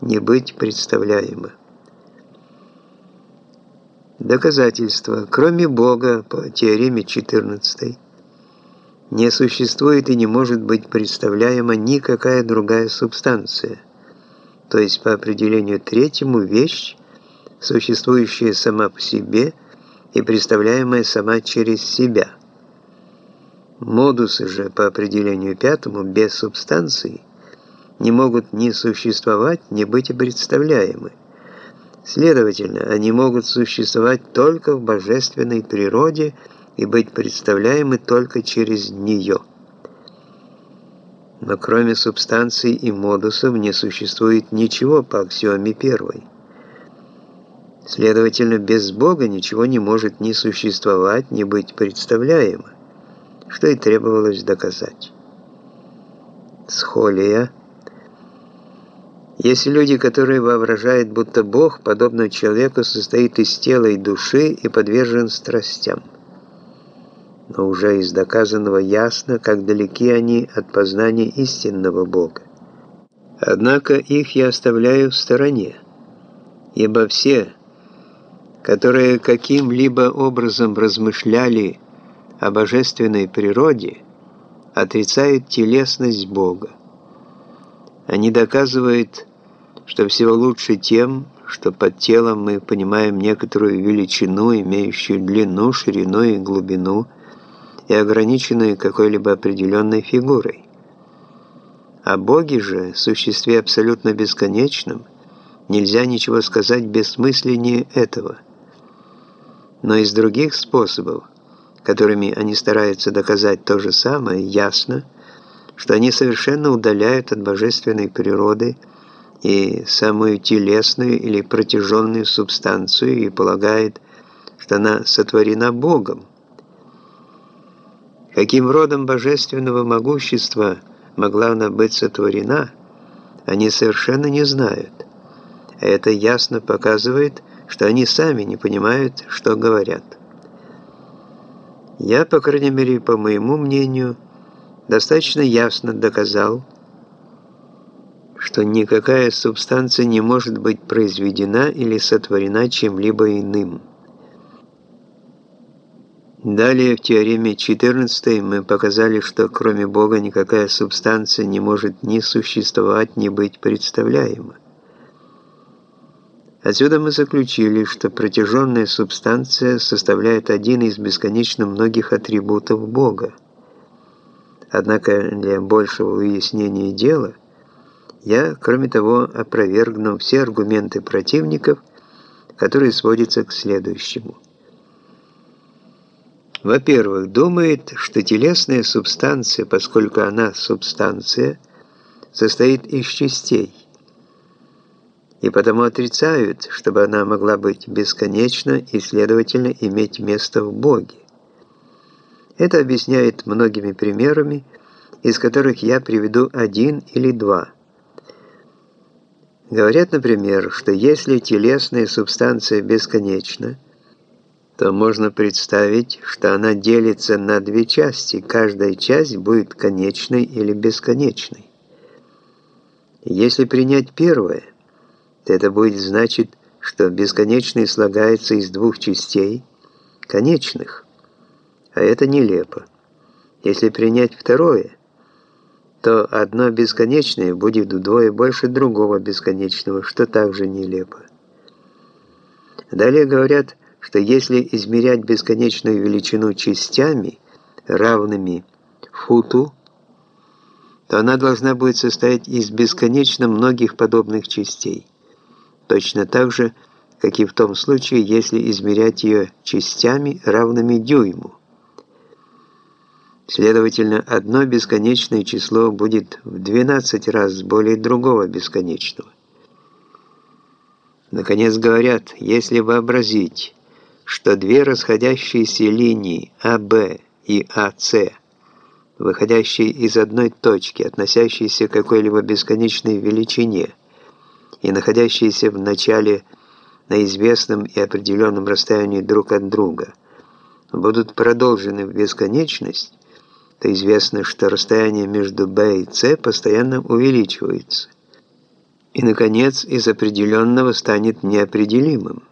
не быть представляемо. Доказательство. Кроме Бога, по теореме 14, не существует и не может быть представляема никакая другая субстанция, то есть по определению третьему вещь, существующая сама по себе и представляемая сама через себя. Модусы же по определению пятому без субстанции не могут ни существовать, ни быть представляемы. Следовательно, они могут существовать только в божественной природе и быть представляемы только через нее. Но кроме субстанций и модусов не существует ничего по аксиоме первой. Следовательно, без Бога ничего не может ни существовать, ни быть представляемо, что и требовалось доказать. Схолия – есть люди, которые воображают, будто Бог, подобно человеку, состоит из тела и души и подвержен страстям. Но уже из доказанного ясно, как далеки они от познания истинного Бога. Однако их я оставляю в стороне, ибо все, которые каким-либо образом размышляли о божественной природе, отрицают телесность Бога. Они доказывают, что всего лучше тем, что под телом мы понимаем некоторую величину, имеющую длину, ширину и глубину, и ограниченную какой-либо определенной фигурой. О Боге же, существе абсолютно бесконечном, нельзя ничего сказать бессмысленнее этого. Но из других способов, которыми они стараются доказать то же самое, ясно, что они совершенно удаляют от божественной природы – и самую телесную или протяженную субстанцию и полагает, что она сотворена Богом. Каким родом божественного могущества могла она быть сотворена, они совершенно не знают. А это ясно показывает, что они сами не понимают, что говорят. Я, по крайней мере, по моему мнению, достаточно ясно доказал, что никакая субстанция не может быть произведена или сотворена чем-либо иным. Далее в теореме 14 мы показали, что кроме Бога никакая субстанция не может ни существовать, ни быть представляема. Отсюда мы заключили, что протяженная субстанция составляет один из бесконечно многих атрибутов Бога. Однако для большего уяснения дела я, кроме того, опровергну все аргументы противников, которые сводятся к следующему. Во-первых, думает, что телесная субстанция, поскольку она субстанция, состоит из частей, и потому отрицают, чтобы она могла быть бесконечна и, следовательно, иметь место в Боге. Это объясняет многими примерами, из которых я приведу один или два – Говорят, например, что если телесная субстанция бесконечна, то можно представить, что она делится на две части, каждая часть будет конечной или бесконечной. Если принять первое, то это будет значить, что бесконечный слагается из двух частей, конечных, а это нелепо. Если принять второе, то одно бесконечное будет вдвое больше другого бесконечного, что также нелепо. Далее говорят, что если измерять бесконечную величину частями, равными футу, то она должна будет состоять из бесконечно многих подобных частей. Точно так же, как и в том случае, если измерять ее частями, равными дюйму. Следовательно, одно бесконечное число будет в 12 раз более другого бесконечного. Наконец говорят, если вообразить, что две расходящиеся линии АБ и АС, выходящие из одной точки, относящиеся к какой-либо бесконечной величине и находящиеся в начале на известном и определенном расстоянии друг от друга, будут продолжены в бесконечность, то известно, что расстояние между B и C постоянно увеличивается. и, наконец, из определенного станет неопределимым.